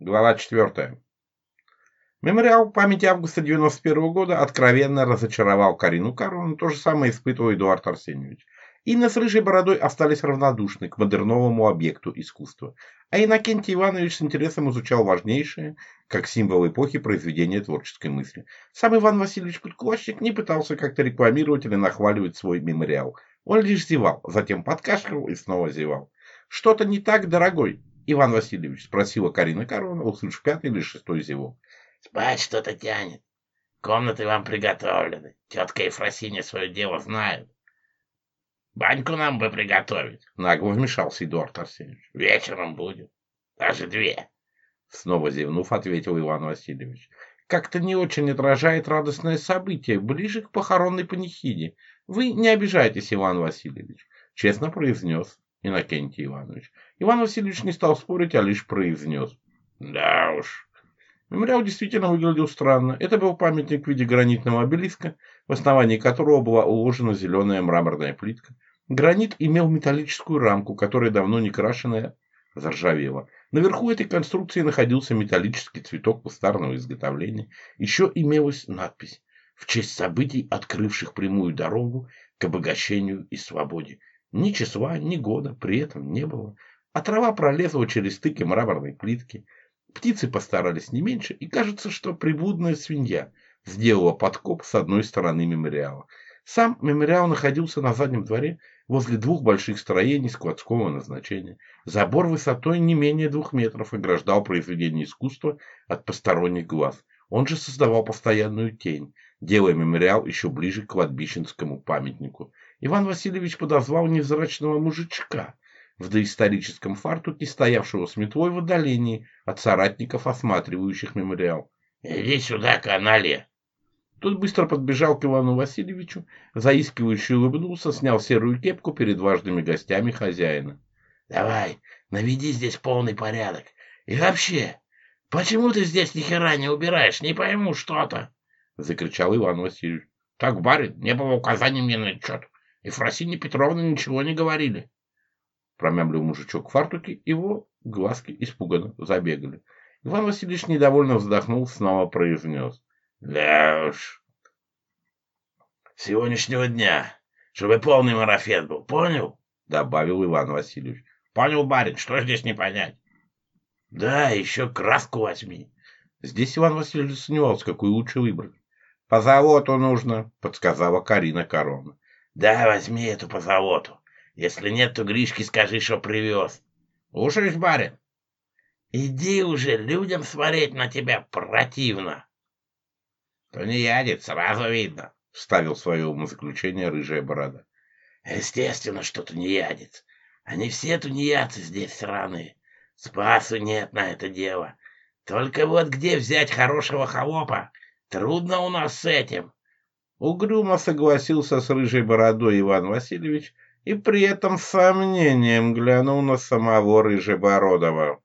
Глава 4. Мемориал памяти августа 91 -го года откровенно разочаровал Карину Карловну, то же самое испытывал Эдуард Арсеньевич. Инна с рыжей бородой остались равнодушны к модерновому объекту искусства, а Иннокентий Иванович с интересом изучал важнейшее, как символ эпохи, произведения творческой мысли. Сам Иван Васильевич Подкулачник не пытался как-то рекламировать или нахваливать свой мемориал. Он лишь зевал, затем подкашивал и снова зевал. «Что-то не так, дорогой», Иван Васильевич, спросила Карина Корона, услышав пятый или шестой зевок. Спать что-то тянет. Комнаты вам приготовлены. Тетка Ефросиня свое дело знает. Баньку нам бы приготовить. Нагло вмешался Эдуард Арсеньевич. Вечером будет. Даже две. Снова зевнув, ответил Иван Васильевич. Как-то не очень отражает радостное событие, ближе к похоронной панихиде. Вы не обижайтесь, Иван Васильевич. Честно произнес Иннокентий Иванович. Иван Васильевич не стал спорить, а лишь произнес. Да уж. Мемориал действительно выглядел странно. Это был памятник в виде гранитного обелиска, в основании которого была уложена зеленая мраморная плитка. Гранит имел металлическую рамку, которая давно не крашеная заржавела. Наверху этой конструкции находился металлический цветок кустарного изготовления. Еще имелась надпись в честь событий, открывших прямую дорогу к обогащению и свободе. Ни числа, ни года при этом не было. А трава пролезла через стыки мраморной плитки. Птицы постарались не меньше, и кажется, что прибудная свинья сделала подкоп с одной стороны мемориала. Сам мемориал находился на заднем дворе возле двух больших строений складского назначения. Забор высотой не менее двух метров ограждал произведение искусства от посторонних глаз. Он же создавал постоянную тень, делая мемориал еще ближе к кладбищенскому памятнику – Иван Васильевич подозвал невзрачного мужичка в доисторическом фартуке, стоявшего с метлой в отдалении от соратников, осматривающих мемориал. «Иди сюда, канале!» Тот быстро подбежал к Ивану Васильевичу, заискивающе улыбнулся, снял серую кепку перед важными гостями хозяина. «Давай, наведи здесь полный порядок. И вообще, почему ты здесь ни хера не убираешь? Не пойму что-то!» — закричал Иван Васильевич. «Так, барин, не было указаний мне на счет. И Ефросинья Петровна ничего не говорили. Промямлил мужичок в фартуке, его глазки испуганно забегали. Иван Васильевич недовольно вздохнул, снова произнес. Да уж. Сегодняшнего дня, чтобы полный марафет был, понял? Добавил Иван Васильевич. Понял, барин, что здесь не понять? Да, еще краску возьми. Здесь Иван Васильевич сомневался, какую лучше выбрать. «По заводу а нужно», — подсказала Карина Коровна. Да, возьми эту по позолоту. Если нет, то Гришке скажи, что привез. Слушаешь, барин? Иди уже, людям смотреть на тебя противно. То не ядет, сразу видно, — вставил свое умозаключение рыжая борода. Естественно, что ты не. Они все тунеядцы здесь сраные. Спасу нет на это дело. Только вот где взять хорошего холопа? Трудно у нас с этим. Угрюмо согласился с рыжей бородой Иван Васильевич и при этом с сомнением глянул на самого Рыжебородова.